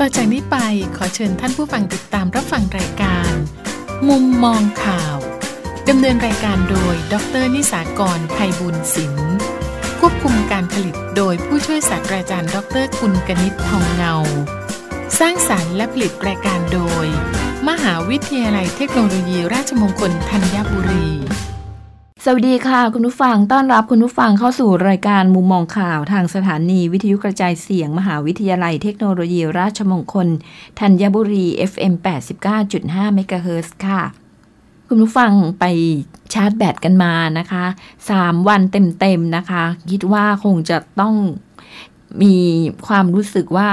ต่อจากนี้ไปขอเชิญท่านผู้ฟังติดตามรับฟังรายการ มุมมองข่าวดำเนินรายการโดย ดรนิสากรไพบุญศิลป์ควบคุมการผลิตโดยผู้ช่วยศาสตราจารย์ ดรกุลกนิษฐ์ทองเงา สร้างสารรค์และผลิตรายการโดย มหาวิทยาลัยเทคโนโลยีราชมงคลธัญบุรี สวัสดีค่ะ คุณผู้ฟังต้อนรับคุณผู้ฟังเข้าสู่รายการมุมมองข่าวทางสถานีวิทยุกระจายเสียง มหาวิทยาลัยเทคโนโลยีราชมงคล ธัญบุรี FM 89.5เมกะเฮิรตซ์ค่ะ คุณผู้ฟังไปชาร์จแบตกันมานะคะ 3 วันเต็มๆนะคะ คิดว่าคงจะต้องมีความรู้สึกว่า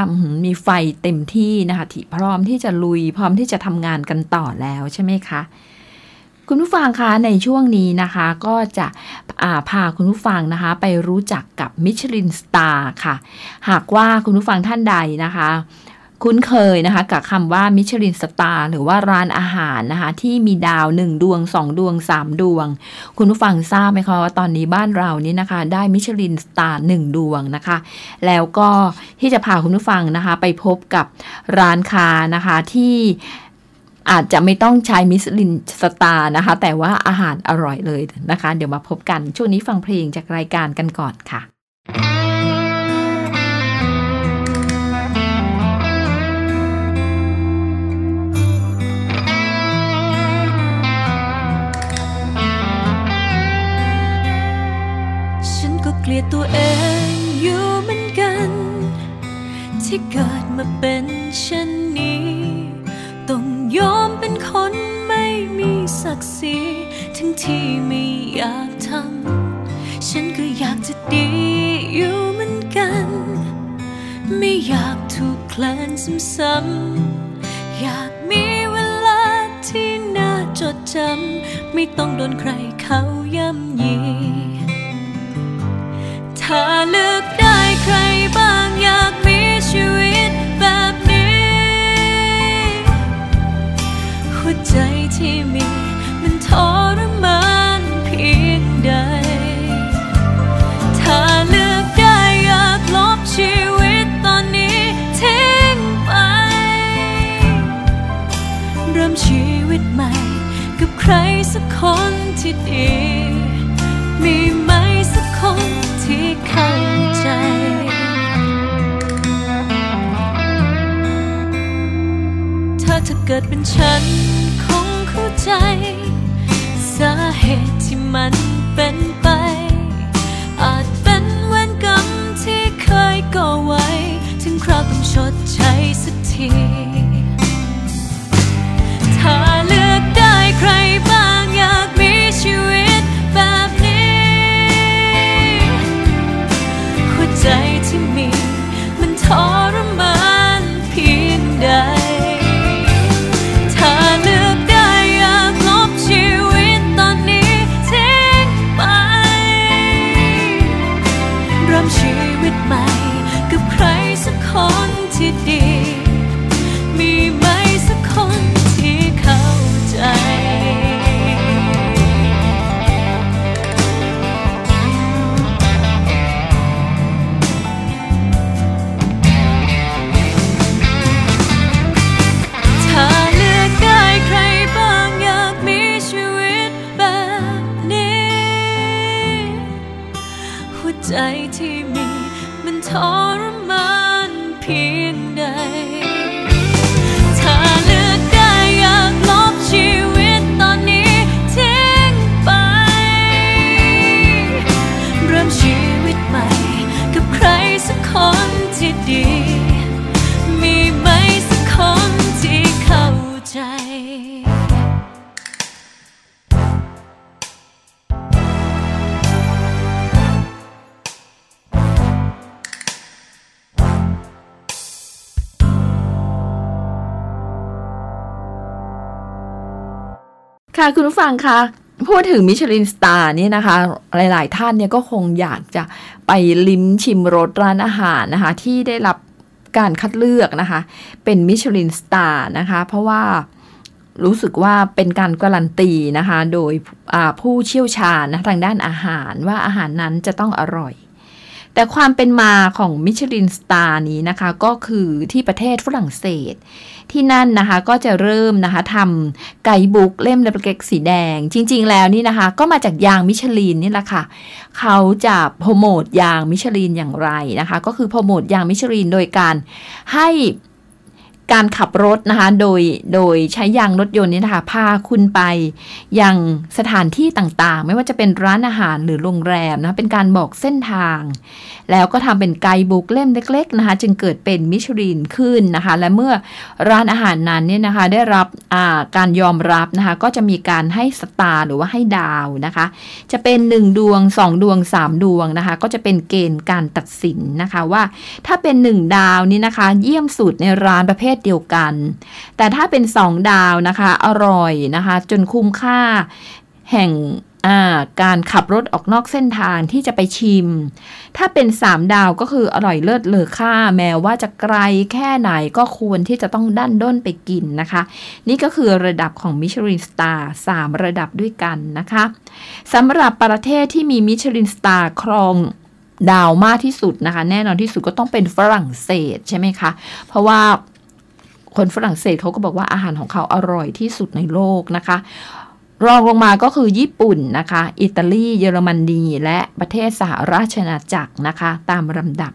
มีไฟเต็มที่นะคะที่พร้อมที่จะลุยพร้อมที่จะทำงานกันต่อแล้วใช่ไหมคะ คุณผู้ฟังคะในช่วงนี้นะคะก็จะพาคุณผู้ฟังนะคะ ไปรู้จักกับ Michelin Star ค่ะ หากว่าคุณผู้ฟังท่านใดนะคะ คุ้นเคยนะคะ กับคำว่ามิชลินสตาร์หรือว่าร้านอาหารนะคะ ที่มีดาว 1 ดวง 2 ดวง 3 ดวง คุณผู้ฟังทราบไหมคะว่าตอนนี้บ้านเรานี่นะคะ ได้มิชลินสตาร์1ดวงนะคะ แล้วก็ที่จะพาคุณผู้ฟังนะคะ ไปพบกับร้านค้านะคะที่ อาจจะไม่ต้องใช้มิชลินสตาร์นะคะ แต่ว่าอาหารอร่อยเลยนะคะ เดี๋ยวมาพบกัน ช่วงนี้ฟังเพลงจากรายการกันก่อนค่ะฉันก็เกลียดตัวเองอยู่เหมือนกัน ที่เกิดมาเป็นเช่น ยอมเป็นคนไม่มีศักดิ์ศรีทั้งที่ไม่อยากทำ ฉันก็อยากจะดีอยู่เหมือนกัน ไม่อยากถูกแคลนซ้ำๆอยากมีเวลาที่น่าจดจำ ไม่ต้องโดนใครเขาย่ำยี ถ้าเลือกได้ใครบ้างอยากมีชีวิต ที่มี มันทรมานเพียงใด ถ้าเลือกได้อยากลบชีวิตตอนนี้ทิ้งไป เริ่มชีวิตใหม่กับใครสักคนที่ดี มีไหมสักคนที่เข้าใจถ้าเธอเกิดเป็นฉัน สาเหตุที่มันเป็นไป อาจเป็นเวรกรรมที่เคยก่อไว้ ถึงคราวต้องชดใช้สักที ค่ะคุณผู้ฟังคะพูดถึงมิชลินสตาร์นี่นะคะ หลาย ๆ ท่านเนี่ยก็คงอยากจะไปลิ้มชิมรสร้านอาหารนะคะ ที่ได้รับการคัดเลือกนะคะ เป็นมิชลินสตาร์นะคะ เพราะว่ารู้สึกว่าเป็นการการันตีนะคะ โดยผู้เชี่ยวชาญนะทางด้านอาหารว่าอาหารนั้นจะต้องอร่อย แต่ความเป็นมาของมิชลินสตาร์นี้นะคะ ก็คือที่ประเทศฝรั่งเศส ที่นั่นนะคะก็จะเริ่มนะคะทำไกด์บุ๊กเล่มเล็กๆสีแดง จริง ๆ แล้วนี่นะคะ ก็มาจากยางมิชลินนี่แหละค่ะ เขาจะโปรโมทยางมิชลินอย่างไรนะคะ ก็คือโปรโมทยางมิชลินโดยการให้ การขับรถนะคะ โดยโดยใช้ยางรถยนต์นี่นะคะพาคุณไปยังสถานที่ต่างๆ ไม่ว่าจะเป็นร้านอาหารหรือโรงแรมนะเป็นการบอกเส้นทาง แล้วก็ทำเป็นไกด์บุ๊กเล่มเล็ก ๆ นะคะ จึงเกิดเป็นมิชลินขึ้นนะคะ และเมื่อร้านอาหารนั้นเนี่ยนะคะ ได้รับการยอมรับนะคะ ก็จะมีการให้สตาร์หรือว่าให้ดาวนะคะ จะเป็น 1 ดวง 2 ดวง 3 ดวงนะคะ ก็จะเป็นเกณฑ์การตัดสินนะคะว่า ถ้าเป็น 1 ดาวนี่นะคะ เยี่ยมสุดในร้านประเภทเดียวกัน แต่ถ้าเป็น2ดาวนะคะ อร่อยนะคะ จนคุ้มค่าแห่งการขับรถออกนอกเส้นทางที่จะไปชิม ถ้าเป็น 3 ดาวก็คืออร่อยเลิศเลอค่า แม้ว่าจะไกลแค่ไหนก็ควรที่จะต้องดันด้นไปกินนะคะ นี่ก็คือระดับของมิชลินสตาร์3ระดับด้วยกันนะคะสำหรับประเทศที่มีมิชลินสตาร์ครองดาวมากที่สุดนะคะ แน่นอนที่สุดก็ต้องเป็นฝรั่งเศสใช่ไหมคะ เพราะว่า คนฝรั่งเศสเขาก็บอกว่าอาหารของเขาอร่อยที่สุดในโลกนะคะ รองลงมาก็คือญี่ปุ่นนะคะ อิตาลี เยอรมนีและประเทศสหราชอาณาจักรนะคะ ตามลำดับ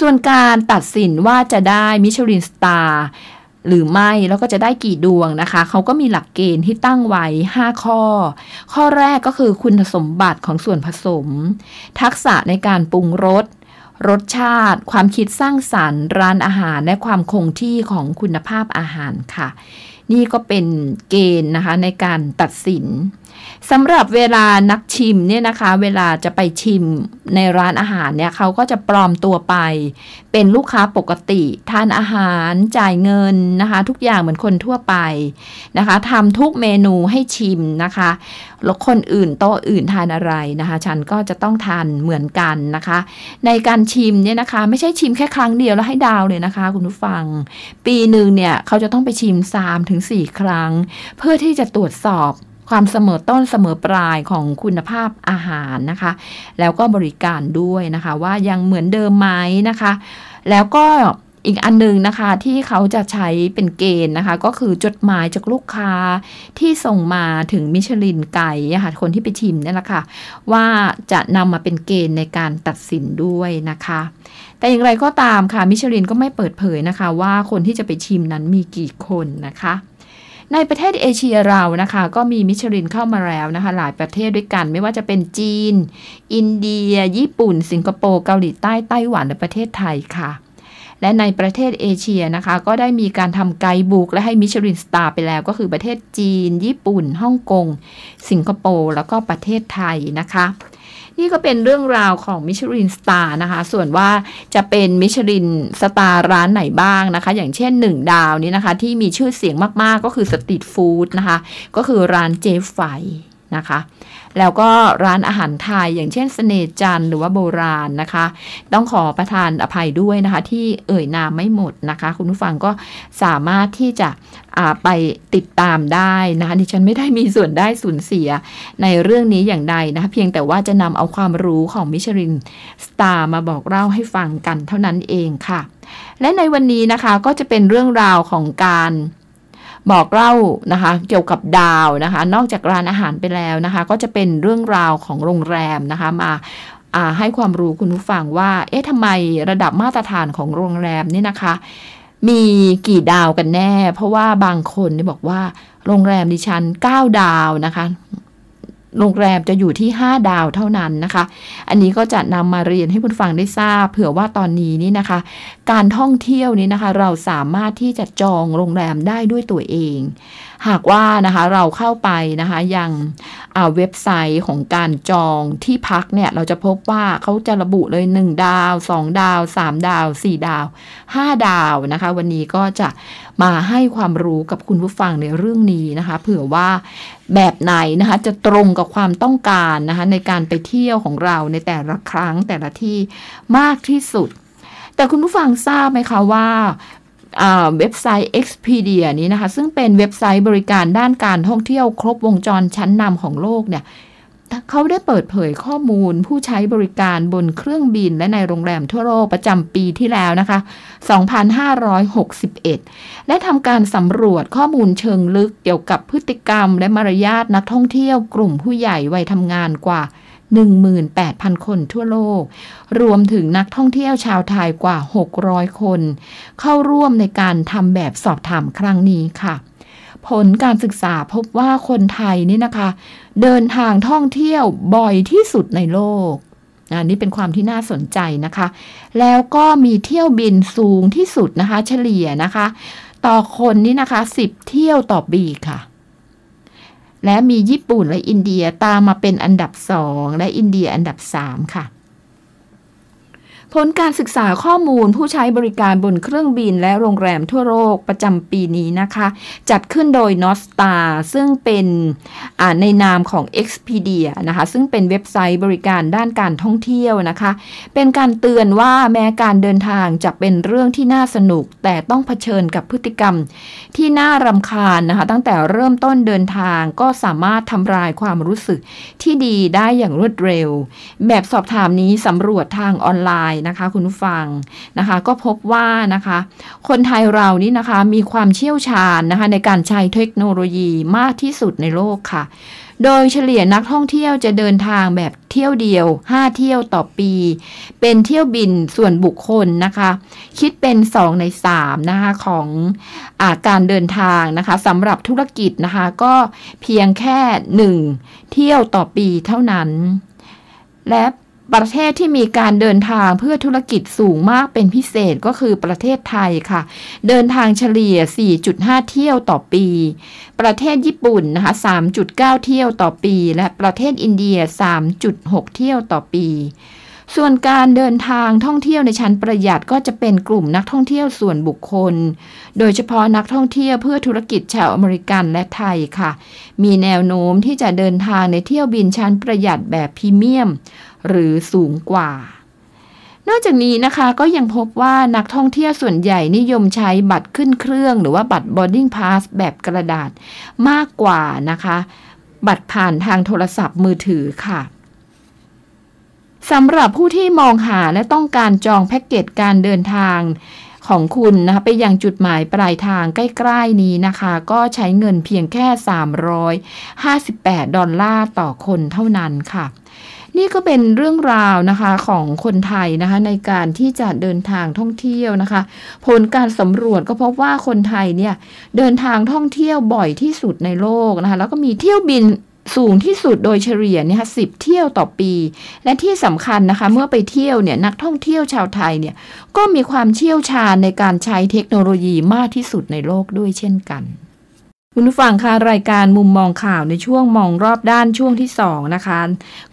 ส่วนการตัดสินว่าจะได้มิชลินสตาร์หรือไม่แล้วก็จะได้กี่ดวงนะคะ เขาก็มีหลักเกณฑ์ที่ตั้งไว้ 5 ข้อ ข้อแรกก็คือคุณสมบัติของส่วนผสม ทักษะในการปรุงรส รสชาติ ความคิดสร้างสารรค์ ร้านอาหารและความคงที่ของคุณภาพอาหารค่ะ นี่ก็เป็นเกณฑ์นะคะในการตัดสิน สำหรับเวลานักชิมเนี่ยนะคะ เวลาจะไปชิมในร้านอาหารเนี่ยเขาก็จะปลอมตัวไป เป็นลูกค้าปกติทานอาหารจ่ายเงินนะคะ ทุกอย่างเหมือนคนทั่วไปนะคะทำทุกเมนูให้ชิมนะคะแล้วคนอื่นโต๊ะอื่นทานอะไรนะคะ ฉันก็จะต้องทานเหมือนกันนะคะ ในการชิมเนี่ยนะคะ ไม่ใช่ชิมแค่ครั้งเดียวแล้วให้ดาวเลยนะคะ คุณผู้ฟัง ปีหนึ่งเนี่ยเขาจะต้องไปชิม3-4ครั้ง เพื่อที่จะตรวจสอบ ความเสมอต้นเสมอปลายของคุณภาพอาหารนะคะ แล้วก็บริการด้วยนะคะ ว่ายังเหมือนเดิมไหมนะคะ แล้วก็อีกอันนึงนะคะที่เขาจะใช้เป็นเกณฑ์นะคะ ก็คือจดหมายจากลูกค้าที่ส่งมาถึงมิชลินไก่ค่ะคนที่ไปชิมนี่แหละค่ะ ว่าจะนำมาเป็นเกณฑ์ในการตัดสินด้วยนะคะ แต่อย่างไรก็ตามค่ะมิชลินก็ไม่เปิดเผยนะคะ ว่าคนที่จะไปชิมนั้นมีกี่คนนะคะ ในประเทศเอเชียเรานะคะ ก็มีมิชลินเข้ามาแล้วนะคะ หลายประเทศด้วยกัน ไม่ว่าจะเป็นจีน อินเดีย ญี่ปุ่น สิงคโปร์เกาหลีใต้ไต้หวันและประเทศไทยค่ะ และในประเทศเอเชียนะคะ ก็ได้มีการทำ guidebook และให้มิชลินสตาร์ไปแล้ว ก็คือประเทศจีน ญี่ปุ่นฮ่องกง สิงคโปร์แล้วก็ประเทศไทยนะคะนี่ก็เป็นเรื่องราวของมิชลินสตาร์นะคะ ส่วนว่าจะเป็นมิชลินสตาร์ร้านไหนบ้างนะคะ อย่างเช่น 1 ดาวนี้นะคะ ที่มีชื่อเสียงมาก ๆ ก็คือสตรีทฟู้ดนะคะ ก็คือร้านเจฟไฟ นะคะ แล้วก็ร้านอาหารไทยอย่างเช่นสเสน่จันหรือว่าโบราณนะคะ ต้องขอประทานอภัยด้วยนะคะ ที่เอ่ยนามไม่หมดนะคะ คุณผู้ฟังก็สามารถที่จะไปติดตามได้นะคะดิฉันไม่ได้มีส่วนได้สูญเสียในเรื่องนี้อย่างใดนะคะเพียงแต่ว่าจะนำเอาความรู้ของมิชลินสตาร์มาบอกเล่าให้ฟังกันเท่านั้นเองค่ะ และในวันนี้นะคะก็จะเป็นเรื่องราวของการ บอกเล่านะคะ เกี่ยวกับดาวนะคะ นอกจากร้านอาหารไปแล้วนะคะ ก็จะเป็นเรื่องราวของโรงแรมนะคะมาให้ความรู้คุณผู้ฟังว่า เอ๊ะทำไมระดับมาตรฐานของโรงแรมนี่นะคะ มีกี่ดาวกันแน่ เพราะว่าบางคนบอกว่า โรงแรมดิฉัน 9 ดาวนะคะ โรงแรมจะอยู่ที่ 5 ดาวเท่านั้นนะคะ อันนี้ก็จะนำมาเรียนให้คุณฟังได้ทราบ เผื่อว่าตอนนี้นี่นะคะ การท่องเที่ยวนี้นะคะ เราสามารถที่จะจองโรงแรมได้ด้วยตัวเอง หากว่านะคะเราเข้าไปนะคะยังเว็บไซต์ของการจองที่พักเนี่ย เราจะพบว่าเขาจะระบุเลย 1 ดาว 2 ดาว 3 ดาว 4 ดาว 5 ดาวนะคะ วันนี้ก็จะมาให้ความรู้กับคุณผู้ฟังในเรื่องนี้นะคะ เผื่อว่าแบบไหนนะคะจะตรงกับความต้องการนะคะในการไปเที่ยวของเราในแต่ละครั้งแต่ละที่มากที่สุดแต่คุณผู้ฟังทราบไหมคะว่า เว็บไซต์ Expedia นี้นะคะ ซึ่งเป็นเว็บไซต์บริการด้านการท่องเที่ยวครบวงจรชั้นนำของโลกเนี่ยเขาได้เปิดเผยข้อมูลผู้ใช้บริการบนเครื่องบินและในโรงแรมทั่วโลกประจำปีที่แล้วนะคะ 2561 และทำการสำรวจข้อมูลเชิงลึกเกี่ยวกับพฤติกรรมและมารยาทนักท่องเที่ยวกลุ่มผู้ใหญ่วัยทำงานกว่า 18,000 คนทั่วโลก รวมถึงนักท่องเที่ยวชาวไทยกว่า 600 คน เข้าร่วมในการทำแบบสอบถามครั้งนี้ค่ะผลการศึกษาพบว่าคนไทยนี่นะคะ เดินทางท่องเที่ยวบ่อยที่สุดในโลกอันนี้เป็นความที่น่าสนใจนะคะ แล้วก็มีเที่ยวบินสูงที่สุดนะคะ เฉลี่ยนะคะ ต่อคนนี่นะคะ 10 เที่ยวต่อปีค่ะ และมีญี่ปุ่นและอินเดียตามมาเป็นอันดับ2และอินเดียอันดับ3ค่ะ ผลการศึกษาข้อมูลผู้ใช้บริการบนเครื่องบินและโรงแรมทั่วโลกประจำปีนี้นะคะ จัดขึ้นโดย n o s t a r ซึ่งเป็นในนามของ Expedia นะคะ ซึ่งเป็นเว็บไซต์บริการด้านการท่องเที่ยวนะคะ เป็นการเตือนว่าแม้การเดินทางจะเป็นเรื่องที่น่าสนุก แต่ต้องเผชิญกับพฤติกรรม ที่น่ารำคาญนะคะ ตั้งแต่เริ่มต้นเดินทางก็สามารถทำลายความรู้สึกที่ดีได้อย่างรวดเร็ว แบบสอบถามนี้สำรวจทางออนไลน์นะคะคุณผู้ฟังนะคะ ก็พบว่านะคะ คนไทยเรานี่นะคะมีความเชี่ยวชาญนะคะ ในการใช้เทคโนโลยีมากที่สุดในโลกค่ะ โดยเฉลี่ยนักท่องเที่ยวจะเดินทางแบบเที่ยวเดียว 5 เที่ยวต่อปี เป็นเที่ยวบินส่วนบุคคลนะคะ คิดเป็น 2 ใน 3 นะคะ ของอาการเดินทางนะคะสำหรับธุรกิจนะคะ ก็เพียงแค่ 1 เที่ยวต่อปีเท่านั้น และ ประเทศที่มีการเดินทางเพื่อธุรกิจสูงมากเป็นพิเศษก็คือประเทศไทยค่ะ เดินทางเฉลี่ย 4.5 เที่ยวต่อปี ประเทศญี่ปุ่นนะคะ 3.9 เที่ยวต่อปี และประเทศอินเดีย 3.6 เที่ยวต่อปี ส่วนการเดินทางท่องเที่ยวในชั้นประหยัดก็จะเป็นกลุ่มนักท่องเที่ยวส่วนบุคคล โดยเฉพาะนักท่องเที่ยวเพื่อธุรกิจชาวอเมริกันและไทยค่ะ มีแนวโน้มที่จะเดินทางในเที่ยวบินชั้นประหยัดแบบพรีเมียม หรือสูงกว่า นอกจากนี้นะคะก็ยังพบว่านักท่องเที่ยวส่วนใหญ่นิยมใช้บัตรขึ้นเครื่อง หรือว่าบัตร boarding pass แบบกระดาษมากกว่านะคะ บัตรผ่านทางโทรศัพท์มือถือค่ะสำหรับผู้ที่มองหาและต้องการจองแพ็กเกจการเดินทางของคุณนะคะไปยังจุดหมายปลายทางใกล้ ๆ นี้นะคะ ก็ใช้เงินเพียงแค่ 358 ดอลลาร์ต่อคนเท่านั้นค่ะ นี่ก็เป็นเรื่องราวนะคะของคนไทยนะคะในการที่จะเดินทางท่องเที่ยวนะคะ ผลการสำรวจก็พบว่าคนไทยเนี่ยเดินทางท่องเที่ยวบ่อยที่สุดในโลกนะคะแล้วก็มีเที่ยวบินสูงที่สุดโดยเฉลี่ยเนี่ยค่ะสิบเที่ยวต่อปี และที่สำคัญนะคะ เมื่อไปเที่ยวเนี่ยนักท่องเที่ยวชาวไทยเนี่ยก็มีความเชี่ยวชาญในการใช้เทคโนโลยีมากที่สุดในโลกด้วยเช่นกัน คุณผู้ฟังคะรายการมุมมองข่าวในช่วงมองรอบด้านช่วงที่2นะคะ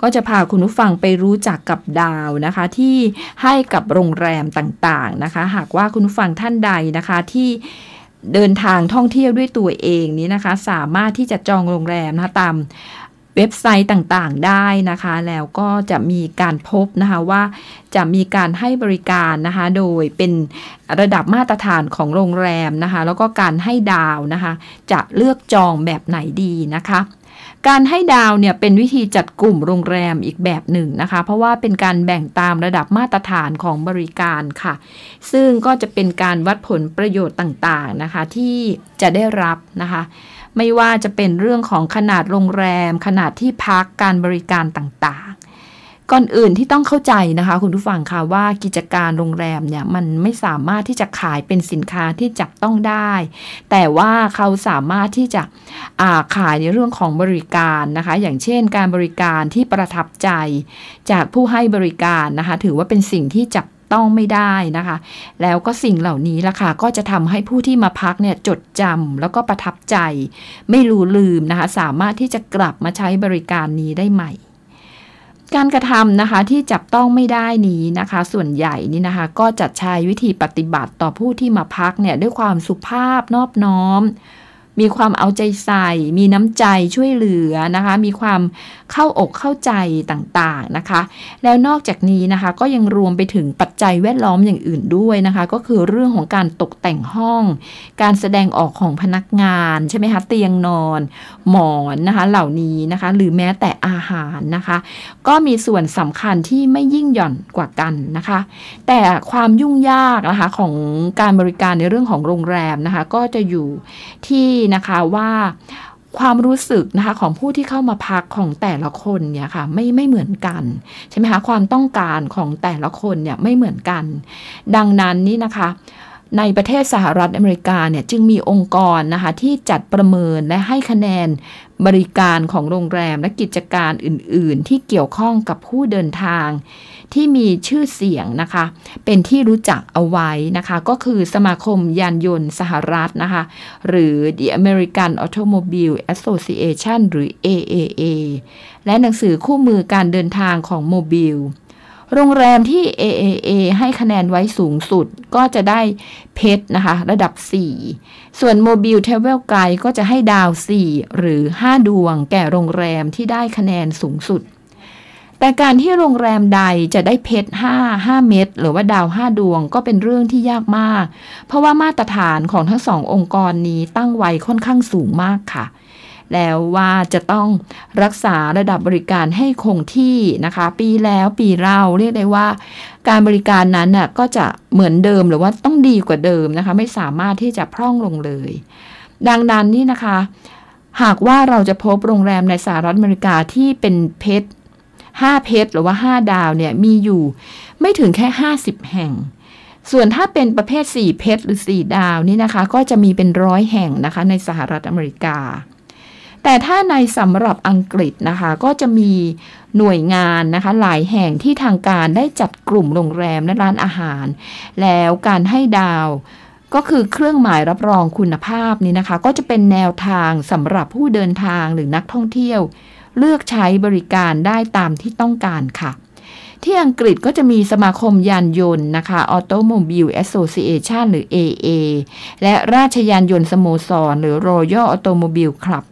ก็จะพาคุณผู้ฟังไปรู้จักกับดาวนะคะ ที่ให้กับโรงแรมต่างๆนะคะ หากว่าคุณผู้ฟังท่านใดนะคะที่เดินทางท่องเที่ยวด้วยตัวเองนี้นะคะ สามารถที่จะจองโรงแรมนะคะตาม เว็บไซต์ต่างๆได้นะคะ แล้วก็จะมีการพบนะคะว่าจะมีการให้บริการนะคะ โดยเป็นระดับมาตรฐานของโรงแรมนะคะ แล้วก็การให้ดาวนะคะ จะเลือกจองแบบไหนดีนะคะการให้ดาวเนี่ยเป็นวิธีจัดกลุ่มโรงแรมอีกแบบหนึ่งนะคะ เพราะว่าเป็นการแบ่งตามระดับมาตรฐานของบริการค่ะ ซึ่งก็จะเป็นการวัดผลประโยชน์ต่างๆนะคะ ที่จะได้รับนะคะ ไม่ว่าจะเป็นเรื่องของขนาดโรงแรม ขนาดที่พักการบริการต่างๆ ก่อนอื่นที่ต้องเข้าใจนะคะ คุณผู้ฟังค่ะว่ากิจการโรงแรมเนี่ยมันไม่สามารถที่จะขายเป็นสินค้าที่จับต้องได้ แต่ว่าเขาสามารถที่จะาขายในเรื่องของบริการนะคะ อย่างเช่น การบริการที่ประทับใจจากผู้ให้บริการนะคะ ถือว่าเป็นสิ่งที่จับ ต้องไม่ได้นะคะ แล้วก็สิ่งเหล่านี้ล่ะค่ะก็จะทำให้ผู้ที่มาพักเนี่ยจดจำแล้วก็ประทับใจ ไม่รู้ลืมนะคะ สามารถที่จะกลับมาใช้บริการนี้ได้ใหม่การกระทำนะคะที่จับต้องไม่ได้นี้นะคะ ส่วนใหญ่นี่นะคะ ก็จะใช้วิธีปฏิบัติต่อผู้ที่มาพักเนี่ยด้วยความสุภาพนอบน้อม มีความเอาใจใส่ มีน้ำใจช่วยเหลือนะคะ มีความเข้าอกเข้าใจต่างๆนะคะ แล้วนอกจากนี้นะคะก็ยังรวมไปถึงปัจจัยแวดล้อมอย่างอื่นด้วยนะคะ ก็คือเรื่องของการตกแต่งห้อง การแสดงออกของพนักงานใช่ไหมคะเตียงนอน หมอนนะคะเหล่านี้นะคะ หรือแม้แต่อาหารนะคะ ก็มีส่วนสำคัญที่ไม่ยิ่งหย่อนกว่ากันนะคะ แต่ความยุ่งยากนะคะของการบริการในเรื่องของโรงแรมนะคะ ก็จะอยู่ที่นะคะว่าความรู้สึกนะคะของผู้ที่เข้ามาพักของแต่ละคนเนี่ยค่ะไม่ไม่เหมือนกันใช่ไหมคะความต้องการของแต่ละคนเนี่ยไม่เหมือนกัน ดังนั้นนี่นะคะในประเทศสหรัฐอเมริกาเนี่ยจึงมีองค์กรนะคะที่จัดประเมินและให้คะแนนบริการของโรงแรมและกิจการอื่น ๆ ที่เกี่ยวข้องกับผู้เดินทาง ที่มีชื่อเสียงนะคะ เป็นที่รู้จักเอาไว้นะคะ ก็คือสมาคมยานยนต์สหรัฐนะคะ หรือ The American Automobile Association หรือ AAA และหนังสือคู่มือการเดินทางของโมบิลโรงแรมที่ AAA ให้คะแนนไว้สูงสุดก็จะได้เพชรนะคะ ระดับ 4 ส่วน Mobile Travel Guide ก็จะให้ดาว 4 หรือ 5 ดวงแก่โรงแรมที่ได้คะแนนสูงสุด แต่การที่โรงแรมใดจะได้เพชร5 5 เม็ดหรือว่าดาว 5 ดวงก็เป็นเรื่องที่ยากมาก เพราะว่ามาตรฐานของทั้งสององค์กรนี้ตั้งไว้ค่อนข้างสูงมากค่ะ แล้วว่าจะต้องรักษาระดับบริการให้คงที่นะคะ ปีแล้วปีเล่าเรียกได้ว่า การบริการนั้นน่ะก็จะเหมือนเดิมหรือว่าต้องดีกว่าเดิมนะคะ ไม่สามารถที่จะพร่องลงเลย ดังนั้นนี่นะคะ หากว่าเราจะพบโรงแรมในสหรัฐอเมริกาที่เป็นเพชร 5 เพชรหรือว่า 5 ดาวเนี่ยมีอยู่ไม่ถึงแค่ 50 แห่ง ส่วนถ้าเป็นประเภท 4 เพชรหรือ 4 ดาวนี่นะคะ ก็จะมีเป็นร้อยแห่งนะคะในสหรัฐอเมริกา แต่ถ้าในสำหรับอังกฤษนะคะ ก็จะมีหน่วยงานนะคะหลายแห่งที่ทางการได้จัดกลุ่มโรงแรมและร้านอาหาร แล้วการให้ดาวก็คือเครื่องหมายรับรองคุณภาพนี้นะคะ ก็จะเป็นแนวทางสำหรับผู้เดินทางหรือนักท่องเที่ยว เลือกใช้บริการได้ตามที่ต้องการค่ะ ที่อังกฤษก็จะมีสมาคมยานยนต์นะคะ Automobile Association หรือ AA และราชยานยนต์สโมสร หรือ Royal Automobile Club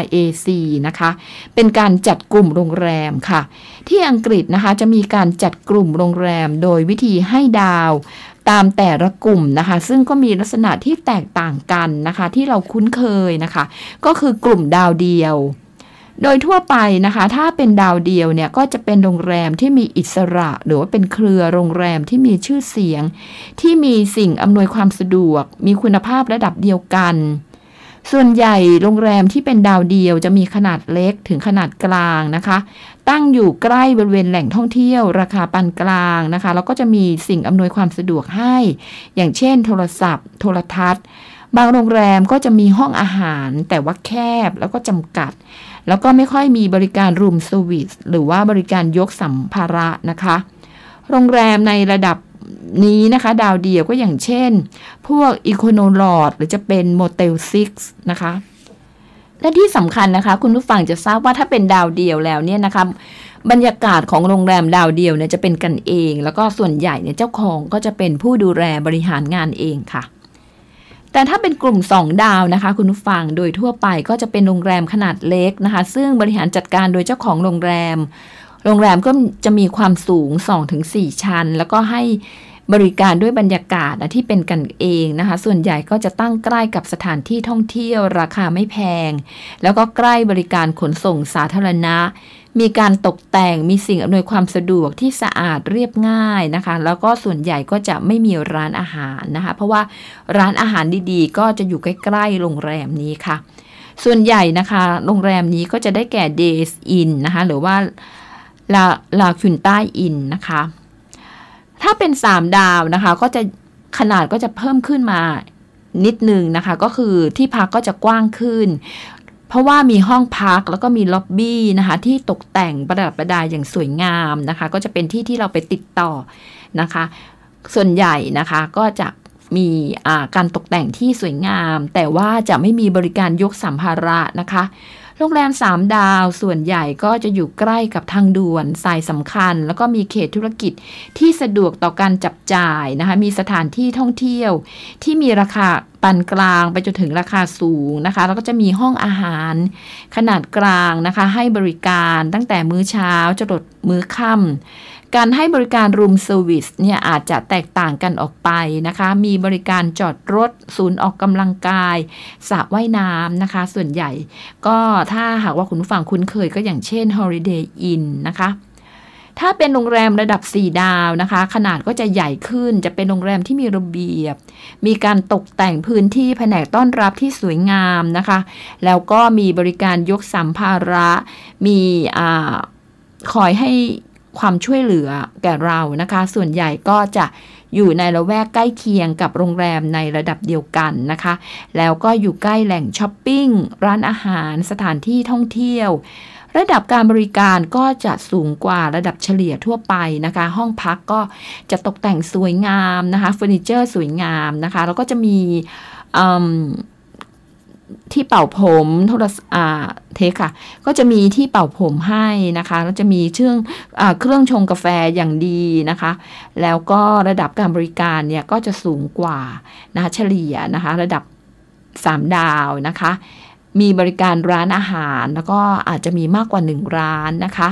RAC นะคะ เป็นการจัดกลุ่มโรงแรมค่ะ ที่อังกฤษนะคะจะมีการจัดกลุ่มโรงแรมโดยวิธีให้ดาวตามแต่ละกลุ่มนะคะ ซึ่งก็มีลักษณะที่แตกต่างกันนะคะ ที่เราคุ้นเคยนะคะ ก็คือกลุ่มดาวเดียว โดยทั่วไปนะคะ ถ้าเป็นดาวเดียวเนี่ยก็จะเป็นโรงแรมที่มีอิสระ หรือว่าเป็นเครือโรงแรมที่มีชื่อเสียง ที่มีสิ่งอำนวยความสะดวก มีคุณภาพระดับเดียวกัน ส่วนใหญ่โรงแรมที่เป็นดาวเดียวจะมีขนาดเล็กถึงขนาดกลางนะคะ ตั้งอยู่ใกล้บริเวณแหล่งท่องเที่ยว ราคาปานกลางนะคะแล้วก็จะมีสิ่งอำนวยความสะดวกให้ อย่างเช่น โทรศัพท์ โทรทัศน์ บางโรงแรมก็จะมีห้องอาหารแต่ว่าแคบแล้วก็จำกัด แล้วก็ไม่ค่อยมีบริการ room service หรือว่าบริการยกสัมภาระนะคะ โรงแรมในระดับนี้นะคะ ดาวเดียวก็อย่างเช่น พวก Econo Lodge หรือจะเป็นโมเตลซิกนะคะ และที่สำคัญนะคะ คุณผู้ฟังจะทราบว่าถ้าเป็นดาวเดียวแล้วเนี่ยนะคะบรรยากาศของโรงแรมดาวเดียวเนี่ยจะเป็นกันเอง แล้วก็ส่วนใหญ่เนี่ยเจ้าของก็จะเป็นผู้ดูแลบริหารงานเองค่ะ แต่ถ้าเป็นกลุ่ม 2 ดาวนะคะ คุณผู้ฟังโดยทั่วไปก็จะเป็นโรงแรมขนาดเล็กนะคะ ซึ่งบริหารจัดการโดยเจ้าของโรงแรม โรงแรมก็จะมีความสูง 2-4 ชั้น แล้วก็ให้บริการด้วยบรรยากาศนะที่เป็นกันเองนะคะ ส่วนใหญ่ก็จะตั้งใกล้กับสถานที่ท่องเที่ยวราคาไม่แพง แล้วก็ใกล้บริการขนส่งสาธารณะ มีการตกแต่งมีสิ่งอำนวยความสะดวกที่สะอาดเรียบง่ายนะคะ แล้วก็ส่วนใหญ่ก็จะไม่มีร้านอาหารนะคะ เพราะว่าร้านอาหารดีๆ ก็จะอยู่ใกล้ๆโรงแรมนี้ค่ะ ส่วนใหญ่นะคะ โรงแรมนี้ก็จะได้แก่ Days Inn นะคะ หรือว่าลาลาคินต้าอินนะคะ ถ้าเป็น 3 ดาวนะคะ ก็จะขนาดก็จะเพิ่มขึ้นมานิดนึงนะคะ ก็คือที่พักก็จะกว้างขึ้น เพราะว่ามีห้องพักแล้วก็มีล็อบบี้นะคะที่ตกแต่งประดับประดาอย่างสวยงามนะคะ ก็จะเป็นที่ที่เราไปติดต่อนะคะ ส่วนใหญ่นะคะก็จะมีการตกแต่งที่สวยงาม แต่ว่าจะไม่มีบริการยกสัมภาระนะคะ โรงแรม 3 ดาวส่วนใหญ่ก็จะอยู่ใกล้กับทางด่วนสายสำคัญ แล้วก็มีเขตธุรกิจที่สะดวกต่อการจับจ่ายนะคะ มีสถานที่ท่องเที่ยวที่มีราคาปานกลางไปจนถึงราคาสูงนะคะ แล้วก็จะมีห้องอาหาร ขนาดกลางนะคะ ให้บริการตั้งแต่มื้อเช้าจนดมื้อค่ำ การให้บริการ room service เนี่ยอาจจะแตกต่างกันออกไปนะคะ มีบริการจอดรถ ศูนย์ออกกำลังกายสระว่ายน้ำนะคะ ส่วนใหญ่ก็ถ้าหากว่าคุณผู้ฟังคุ้นเคยก็อย่างเช่น Holiday Inn นะคะถ้าเป็นโรงแรมระดับ 4 ดาวนะคะ ขนาดก็จะใหญ่ขึ้นจะเป็นโรงแรมที่มีระเบียบ มีการตกแต่งพื้นที่แผนกต้อนรับที่สวยงามนะคะ แล้วก็มีบริการยกสัมภาระ มีอ่าคอยให้ ความช่วยเหลือแก่เรานะคะ ส่วนใหญ่ก็จะอยู่ในละแวกใกล้เคียงกับโรงแรมในระดับเดียวกันนะคะ แล้วก็อยู่ใกล้แหล่งช้อปปิ้ง ร้านอาหาร สถานที่ท่องเที่ยว ระดับการบริการก็จะสูงกว่าระดับเฉลี่ยทั่วไปนะคะ ห้องพักก็จะตกแต่งสวยงามนะคะเฟอร์นิเจอร์สวยงามนะคะ แล้วก็จะมีอ ที่เป่าผมโทรศัพท์เทคค่ะ ก็จะมีที่เป่าผมให้นะคะแล้วจะมีเครื่องอเครื่องชงกาแฟอย่างดีนะคะ แล้วก็ระดับการบริการเนี่ยก็จะสูงกว่านะคะเฉลี่ยนะคะ ระดับ 3 ดาวนะคะ มีบริการร้านอาหาร แล้วก็อาจจะมีมากกว่า 1 ร้านนะคะ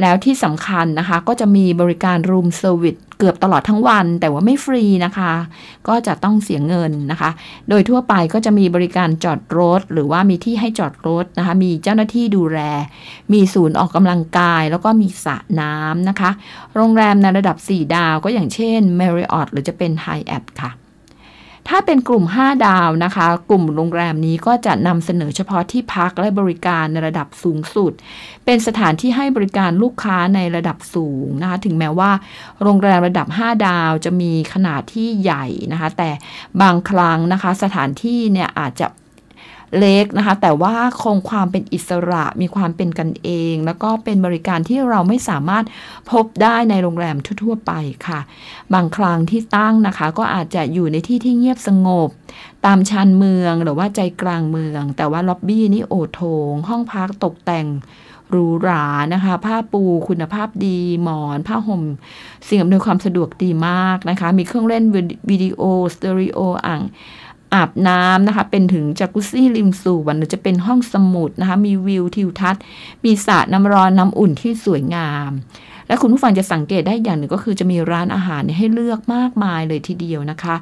แล้วที่สำคัญนะคะ ก็จะมีบริการ room service เกือบตลอดทั้งวัน แต่ว่าไม่ฟรีนะคะ ก็จะต้องเสียเงินนะคะ โดยทั่วไปก็จะมีบริการจอดรถ หรือว่ามีที่ให้จอดรถนะคะ มีเจ้าหน้าที่ดูแล มีศูนย์ออกกำลังกาย แล้วก็มีสระน้ำนะคะ โรงแรมในระดับ 4 ดาวก็อย่างเช่น Marriott หรือจะเป็น Hyatt ค่ะ ถ้าเป็นกลุ่ม 5 ดาวนะคะ กลุ่มโรงแรมนี้ก็จะนำเสนอเฉพาะที่พักและบริการในระดับสูงสุด เป็นสถานที่ให้บริการลูกค้าในระดับสูงนะคะ ถึงแม้ว่า โรงแรมระดับ 5 ดาวจะมีขนาดที่ใหญ่นะคะ แต่บางครั้งนะคะ สถานที่เนี่ยอาจจะ เล็กนะคะ แต่ว่าคงความเป็นอิสระมีความเป็นกันเอง แล้วก็เป็นบริการที่เราไม่สามารถพบได้ในโรงแรมทั่วๆไปค่ะ บางครั้งที่ตั้งนะคะ ก็อาจจะอยู่ในที่ที่เงียบสงบ ตามชานเมืองหรือว่าใจกลางเมือง แต่ว่าล็อบบี้นี่โอโถง ห้องพักตกแต่งหรูหรานะคะ ผ้าปูคุณภาพดี หมอน ผ้าห่ม สิ่งอำนวยความสะดวกดีมากนะคะ มีเครื่องเล่นวิดีโอ สเตอริโออ่าง อาบน้ำนะคะ เป็นถึงจากุซี่ริมสูบหรือจะเป็นห้องสมุดนะคะ มีวิวทิวทัศน์ มีสระน้ำร้อนน้ำอุ่นที่สวยงาม และคุณผู้ฟังจะสังเกตได้อย่างหนึ่งก็คือจะมีร้านอาหารให้เลือกมากมายเลยทีเดียวนะคะ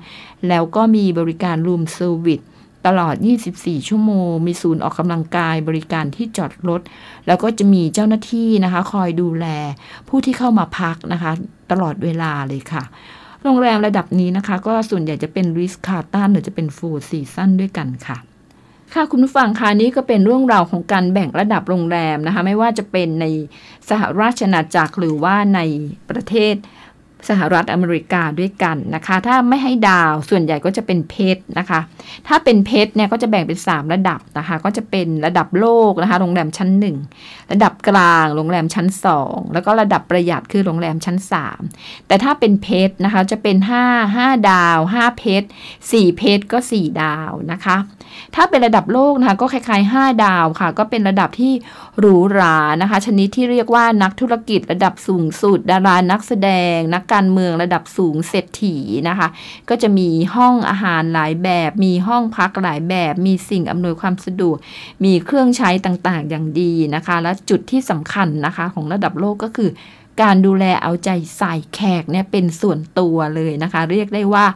แล้วก็มีบริการ room serviceตลอด 24 ชั่วโมง มีศูนย์ออกกำลังกายบริการที่จอดรถ แล้วก็จะมีเจ้าหน้าที่นะคะ คอยดูแลผู้ที่เข้ามาพักนะคะ ตลอดเวลาเลยค่ะ โรงแรมระดับนี้นะคะ ก็ส่วนใหญ่จะเป็นริสคาตันหรือจะเป็นฟูลซีซั่นด้วยกันค่ะค่ะคุณผู้ฟังค่ะนี้ก็เป็นเรื่องราวของการแบ่งระดับโรงแรมนะคะ ไม่ว่าจะเป็นในสหราชอาณาจักรหรือว่าในประเทศ สหรัฐอเมริกาด้วยกันนะคะ ถ้าไม่ให้ดาวส่วนใหญ่ก็จะเป็นเพชรนะคะ ถ้าเป็นเพชรเนี่ยก็จะแบ่งเป็น 3 ระดับนะคะ ก็จะเป็นระดับโลกนะคะโรงแรมชั้น 1 ระดับกลางโรงแรมชั้น 2 แล้วก็ระดับประหยัดคือโรงแรมชั้น 3 แต่ถ้าเป็นเพชรนะคะจะเป็น 5 5 ดาว 5 เพชร4เพชรก็ 4 ดาวนะคะ ถ้าเป็นระดับโลกนะคะก็คล้ายๆ 5 ดาวค่ะ ก็เป็นระดับที่หรูหรานะคะ ชนิดที่เรียกว่านักธุรกิจระดับสูงสุด ดารานักแสดง นักการเมืองระดับสูงเศรษฐีนะคะ ก็จะมีห้องอาหารหลายแบบ มีห้องพักหลายแบบ มีสิ่งอำนวยความสะดวก มีเครื่องใช้ต่างๆ อย่างดีนะคะ และจุดที่สำคัญนะคะของระดับโลกก็คือการดูแลเอาใจใส่แขกเนี่ยเป็นส่วนตัวเลยนะคะ เรียกได้ว่า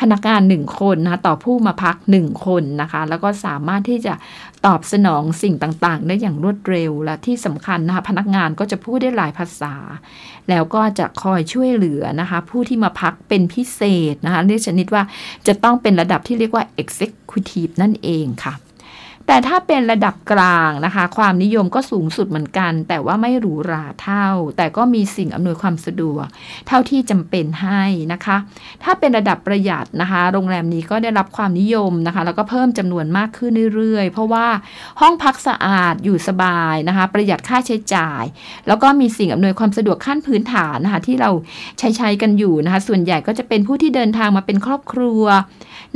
พนักงานหนึ่งคนนะคะต่อผู้มาพักหนึ่งคนนะคะ แล้วก็สามารถที่จะตอบสนองสิ่งต่างๆ ได้อย่างรวดเร็วและที่สำคัญนะคะพนักงานก็จะพูดได้หลายภาษา แล้วก็จะคอยช่วยเหลือนะคะ ผู้ที่มาพักเป็นพิเศษนะคะเรียกชนิดว่าจะต้องเป็นระดับที่เรียกว่า Executive นั่นเองค่ะ แต่ถ้าเป็นระดับกลางนะคะ ความนิยมก็สูงสุดเหมือนกัน แต่ว่าไม่หรูหราเท่า แต่ก็มีสิ่งอำนวยความสะดวก เท่าที่จำเป็นให้นะคะ ถ้าเป็นระดับประหยัดนะคะ โรงแรมนี้ก็ได้รับความนิยมนะคะ แล้วก็เพิ่มจำนวนมากขึ้นเรื่อยๆ เพราะว่าห้องพักสะอาดอยู่สบายนะคะ ประหยัดค่าใช้จ่าย แล้วก็มีสิ่งอำนวยความสะดวกขั้นพื้นฐานนะคะที่เราใช้ใช้กันอยู่นะคะ ส่วนใหญ่ก็จะเป็นผู้ที่เดินทางมาเป็นครอบครัว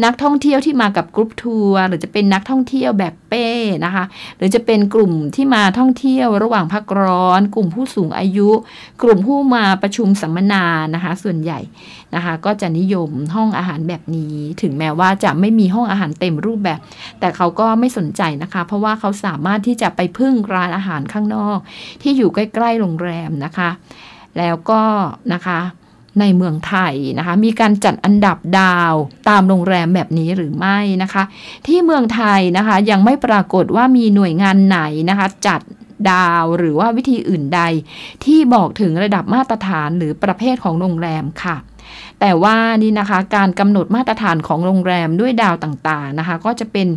นักท่องเที่ยวที่มากับกรุ๊ปทัวร์หรือจะเป็นนักท่องเที่ยว backpacker นะคะ หรือจะเป็นกลุ่มที่มาท่องเที่ยวระหว่างพักร้อน กลุ่มผู้สูงอายุ กลุ่มผู้มาประชุมสัมมนานะคะ ส่วนใหญ่นะคะ ก็จะนิยมห้องอาหารแบบนี้ ถึงแม้ว่าจะไม่มีห้องอาหารเต็มรูปแบบ แต่เขาก็ไม่สนใจนะคะ เพราะว่าเขาสามารถที่จะไปพึ่งร้านอาหารข้างนอก ที่อยู่ใกล้ๆโรงแรมนะคะ แล้วก็นะคะ ในเมืองไทยนะคะ มีการจัดอันดับดาวตามโรงแรมแบบนี้หรือไม่นะคะ ที่เมืองไทยนะคะยังไม่ปรากฏว่ามีหน่วยงานไหนนะคะจัดดาวหรือว่าวิธีอื่นใด ที่บอกถึงระดับมาตรฐานหรือประเภทของโรงแรมค่ะ แต่ว่านี่นะคะการกำหนดมาตรฐานของโรงแรมด้วยดาวต่างๆนะคะ ก็จะเป็น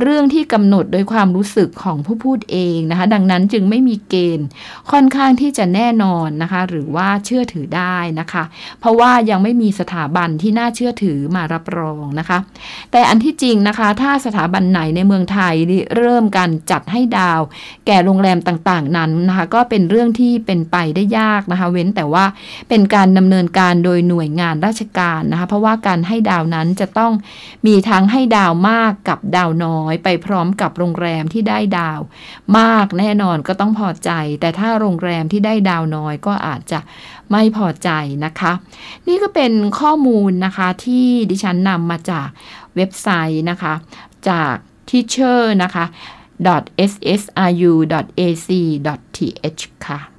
เรื่องที่กำหนดโดยความรู้สึกของผู้พูดเองนะคะ ดังนั้นจึงไม่มีเกณฑ์ค่อนข้างที่จะแน่นอนนะคะ หรือว่าเชื่อถือได้นะคะ เพราะว่ายังไม่มีสถาบันที่น่าเชื่อถือมารับรองนะคะ แต่อันที่จริงนะคะ ถ้าสถาบันไหนในเมืองไทยเริ่มการจัดให้ดาว แก่โรงแรมต่างๆนั้นนะคะ ก็เป็นเรื่องที่เป็นไปได้ยากนะคะ เว้นแต่ว่าเป็นการดำเนินการโดยหน่วยงานราชการนะคะเพราะว่าการให้ดาวนั้นจะต้องมีทั้งให้ดาวมากกับดาวน้อย ไปพร้อมกับโรงแรมที่ได้ดาว มากแน่นอนก็ต้องพอใจ แต่ถ้าโรงแรมที่ได้ดาวน้อยก็อาจจะไม่พอใจนะคะ นี่ก็เป็นข้อมูลนะคะที่ดิฉันนำมาจากเว็บไซต์นะคะจาก teacher นะคะ ssru.ac.th ค่ะ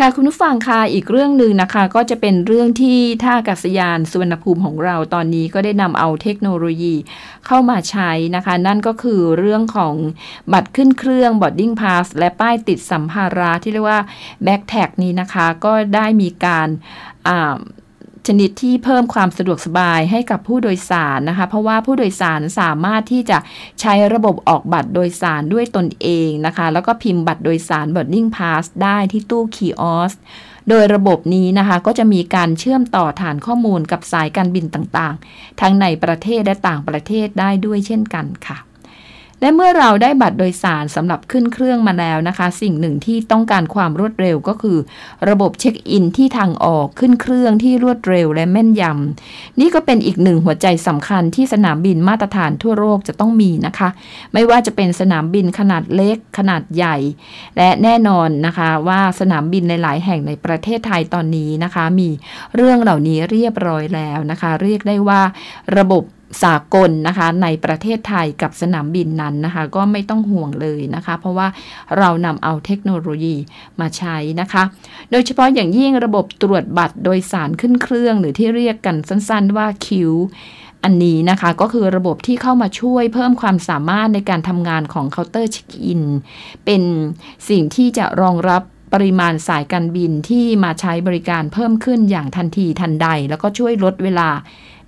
ค่ะคุณผู้ฟังค่ะอีกเรื่องหนึ่งนะคะ ก็จะเป็นเรื่องที่ท่าอากาศยานสุวรรณภูมิของเราตอนนี้ก็ได้นำเอาเทคโนโลยีเข้ามาใช้นะคะ นั่นก็คือเรื่องของบัตรขึ้นเครื่อง boarding pass และป้ายติดสัมภาระที่เรียกว่า back tag นี้นะคะ ก็ได้มีการ ชนิดที่เพิ่มความสะดวกสบายให้กับผู้โดยสารนะคะ เพราะว่าผู้โดยสารสามารถที่จะใช้ระบบออกบัตรโดยสารด้วยตนเองนะคะ แล้วก็พิมพ์บัตรโดยสาร boarding pass ได้ที่ตู้คีออสโดยระบบนี้นะคะก็จะมีการเชื่อมต่อฐานข้อมูลกับสายการบินต่างๆ ทั้งในประเทศและต่างประเทศได้ด้วยเช่นกันค่ะ และเมื่อเราได้บัตรโดยสารสำหรับขึ้นเครื่องมาแล้วนะคะ สิ่งหนึ่งที่ต้องการความรวดเร็วก็คือ ระบบเช็คอินที่ทางออกขึ้นเครื่องที่รวดเร็วและแม่นยำนี่ก็เป็นอีกหนึ่งหัวใจสำคัญที่สนามบินมาตรฐานทั่วโลกจะต้องมีนะคะ ไม่ว่าจะเป็นสนามบินขนาดเล็ก ขนาดใหญ่ และแน่นอนนะคะว่าสนามบินในหลายแห่งในประเทศไทยตอนนี้นะคะ มีเรื่องเหล่านี้เรียบร้อยแล้วนะคะ เรียกได้ว่าระบบ สากลนะคะในประเทศไทยกับสนามบินนั้นนะคะ ก็ไม่ต้องห่วงเลยนะคะ เพราะว่าเรานำเอาเทคโนโลยีมาใช้นะคะ โดยเฉพาะอย่างยิ่งระบบตรวจบัตรโดยสารขึ้นเครื่อง หรือที่เรียกกันสั้นๆ ว่า CUTE อันนี้นะคะก็คือระบบที่เข้ามาช่วยเพิ่มความสามารถในการทำงานของเคาน์เตอร์เช็คอิน เป็นสิ่งที่จะรองรับปริมาณสายการบินที่มาใช้บริการเพิ่มขึ้นอย่างทันทีทันใด แล้วก็ช่วยลดเวลา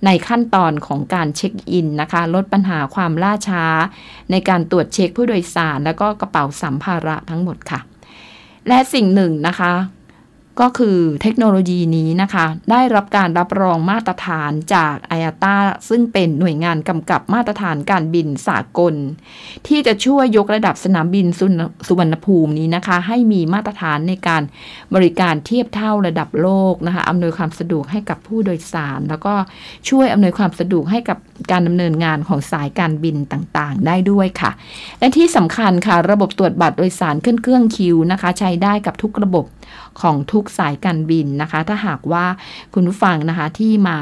ในขั้นตอนของการเช็คอินนะคะ ลดปัญหาความล่าช้า ในการตรวจเช็คผู้โดยสาร แล้วก็กระเป๋าสัมภาระทั้งหมดค่ะ และสิ่งหนึ่งนะคะ ก็คือเทคโนโลยีนี้นะคะ ได้รับการรับรองมาตรฐานจากไออตาซึ่งเป็นหน่วยงานกำกับมาตรฐานการบินสากล ที่จะช่วยยกระดับสนามบินสุวรรณภูมินี้นะคะ ให้มีมาตรฐานในการบริการเทียบเท่าระดับโลกนะคะอำนวยความสะดวกให้กับผู้โดยสาร แล้วก็ช่วยอำนวยความสะดวกให้กับการดำเนินงานของสายการบินต่างๆ ได้ด้วยค่ะ และที่สำคัญค่ะ ระบบตรวจบัตรโดยสารขึ้นเครื่องคิวนะคะ ใช้ได้กับทุกระบบของทุกสายการบินนะคะ ถ้าหากว่าคุณผู้ฟังนะคะที่มา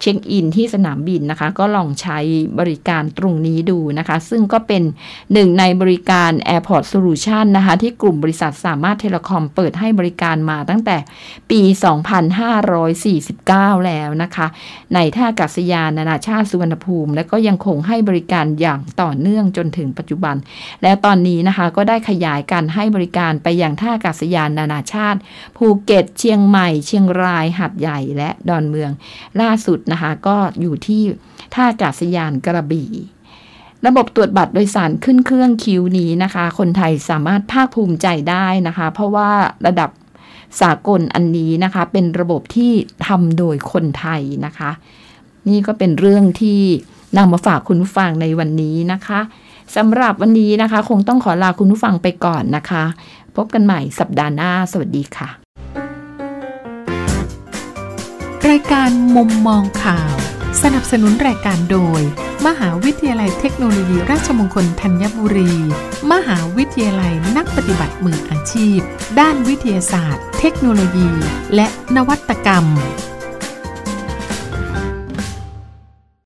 เช็คอินที่สนามบินนะคะ ก็ลองใช้บริการตรงนี้ดูนะคะ ซึ่งก็เป็นหนึ่งในบริการ Airport Solution นะคะ ที่กลุ่มบริษัทสามารถเทเลคอมเปิดให้บริการมาตั้งแต่ปี 2549 แล้วนะคะ ในท่าอากาศยานนานาชาติสุวรรณภูมิ และก็ยังคงให้บริการอย่างต่อเนื่องจนถึงปัจจุบัน และตอนนี้นะคะก็ได้ขยายการให้บริการไปยังท่าอากาศยานนานาชาติ ภูเก็ต เชียงใหม่ เชียงราย หัดใหญ่และดอนเมือง ล่าสุดนะคะ ก็อยู่ที่ท่าอากาศยานกระบี่ระบบตรวจบัตรโดยสารขึ้นเครื่องคิวนี้นะคะ คนไทยสามารถภาคภูมิใจได้นะคะ เพราะว่าระดับสากลอันนี้นะคะ เป็นระบบที่ทำโดยคนไทยนะคะ นี่ก็เป็นเรื่องที่นำมาฝากคุณผู้ฟังในวันนี้นะคะ สำหรับวันนี้นะคะ คงต้องขอลาคุณผู้ฟังไปก่อนนะคะ พบกันใหม่สัปดาห์หน้า สวัสดีค่ะ รายการมุมมองข่าว สนับสนุนรายการโดย มหาวิทยาลัยเทคโนโลยีราชมงคลธัญบุรี มหาวิทยาลัยนักปฏิบัติมืออาชีพ ด้านวิทยาศาสตร์ เทคโนโลยี และนวัตกรรม